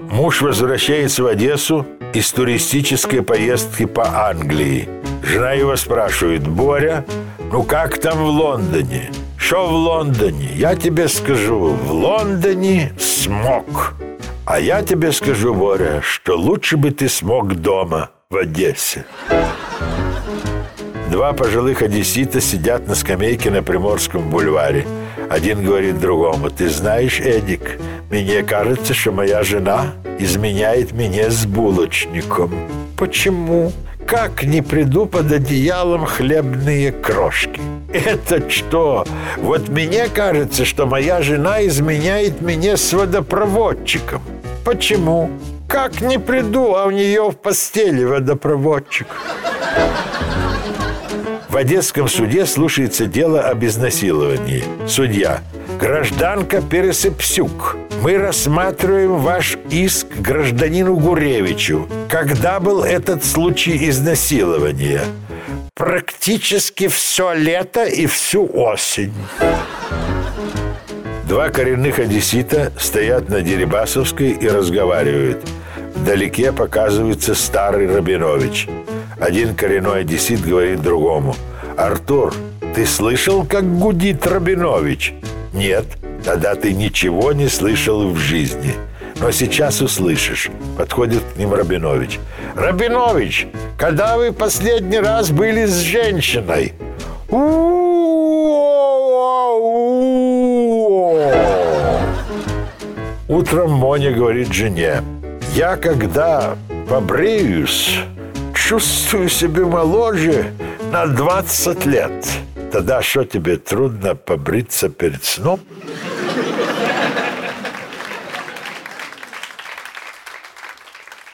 Муж возвращается в Одессу из туристической поездки по Англии. Жена его спрашивает, Боря, ну как там в Лондоне? Что в Лондоне? Я тебе скажу, в Лондоне смог. А я тебе скажу, Боря, что лучше бы ты смог дома в Одессе. Два пожилых одессита сидят на скамейке на Приморском бульваре. Один говорит другому, ты знаешь, Эдик, мне кажется, что моя жена изменяет меня с булочником. Почему? Как не приду под одеялом хлебные крошки? Это что? Вот мне кажется, что моя жена изменяет меня с водопроводчиком. Почему? Как не приду, а у нее в постели водопроводчик. В Одесском суде слушается дело об изнасиловании. Судья. Гражданка Пересыпсюк. Мы рассматриваем ваш иск гражданину Гуревичу. Когда был этот случай изнасилования? Практически все лето и всю осень. Два коренных одессита стоят на Дерибасовской и разговаривают. Вдалеке показывается старый Рабинович. Один коренной одессит говорит другому. «Артур, ты слышал, как гудит Рабинович?» «Нет, тогда ты ничего не слышал в жизни». Но сейчас услышишь. Подходит к ним Рабинович. Рабинович, когда вы последний раз были с женщиной? Утром Моня говорит жене. Я когда побреюсь, чувствую себя моложе на 20 лет. Тогда что тебе трудно побриться перед сном?